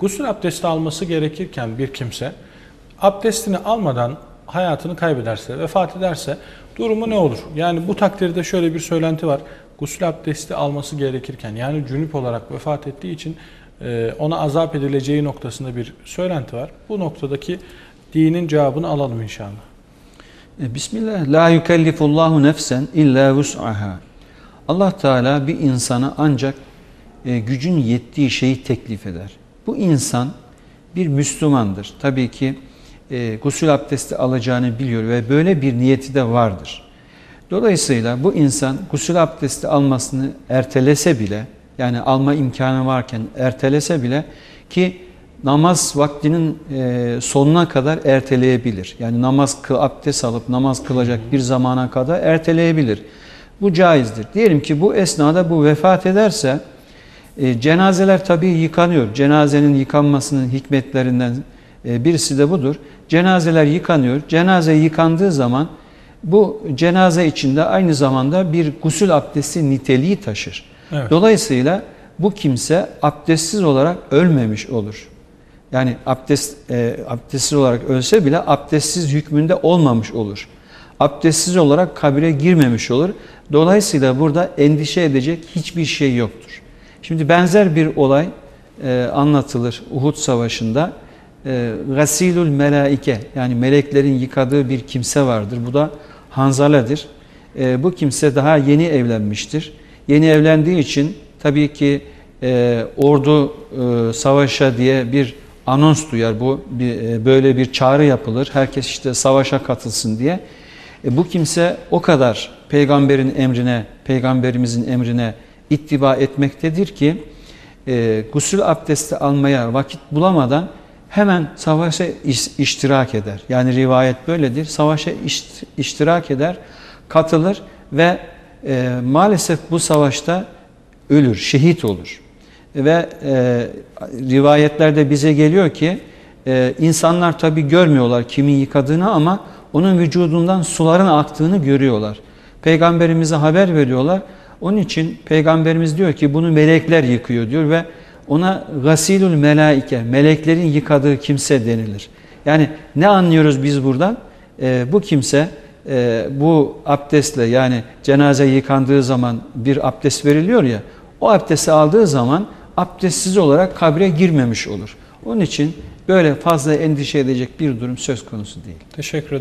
Gusül abdesti alması gerekirken bir kimse abdestini almadan hayatını kaybederse, vefat ederse durumu ne olur? Yani bu takdirde şöyle bir söylenti var. Gusül abdesti alması gerekirken yani cünüp olarak vefat ettiği için e, ona azap edileceği noktasında bir söylenti var. Bu noktadaki dinin cevabını alalım inşallah. E, Bismillah. La yukellifullahu nefsen illa vus'aha. Allah Teala bir insana ancak e, gücün yettiği şeyi teklif eder. Bu insan bir Müslümandır. Tabii ki e, gusül abdesti alacağını biliyor ve böyle bir niyeti de vardır. Dolayısıyla bu insan gusül abdesti almasını ertelese bile yani alma imkanı varken ertelese bile ki namaz vaktinin e, sonuna kadar erteleyebilir. Yani namaz kıl, abdest alıp namaz kılacak bir zamana kadar erteleyebilir. Bu caizdir. Diyelim ki bu esnada bu vefat ederse e, cenazeler tabii yıkanıyor. Cenazenin yıkanmasının hikmetlerinden e, birisi de budur. Cenazeler yıkanıyor. Cenaze yıkandığı zaman bu cenaze içinde aynı zamanda bir gusül abdesti niteliği taşır. Evet. Dolayısıyla bu kimse abdestsiz olarak ölmemiş olur. Yani abdest e, abdestsiz olarak ölse bile abdestsiz hükmünde olmamış olur. Abdestsiz olarak kabire girmemiş olur. Dolayısıyla burada endişe edecek hiçbir şey yoktur. Şimdi benzer bir olay e, anlatılır Uhud Savaşı'nda. E, Gasilul melaike yani meleklerin yıkadığı bir kimse vardır. Bu da Hanzale'dir. E, bu kimse daha yeni evlenmiştir. Yeni evlendiği için tabii ki e, ordu e, savaşa diye bir anons duyar. Bu bir, e, böyle bir çağrı yapılır. Herkes işte savaşa katılsın diye. E, bu kimse o kadar peygamberin emrine, peygamberimizin emrine ittiba etmektedir ki e, gusül abdesti almaya vakit bulamadan hemen savaşa iş- iştirak eder. Yani rivayet böyledir. Savaşa iş- iştirak eder, katılır ve e, maalesef bu savaşta ölür, şehit olur. Ve e, rivayetlerde bize geliyor ki e, insanlar tabi görmüyorlar kimin yıkadığını ama onun vücudundan suların aktığını görüyorlar. Peygamberimize haber veriyorlar. Onun için peygamberimiz diyor ki bunu melekler yıkıyor diyor ve ona gasilül melaike, meleklerin yıkadığı kimse denilir. Yani ne anlıyoruz biz buradan? E, bu kimse e, bu abdestle yani cenaze yıkandığı zaman bir abdest veriliyor ya o abdesti aldığı zaman abdestsiz olarak kabre girmemiş olur. Onun için böyle fazla endişe edecek bir durum söz konusu değil. Teşekkür ederim.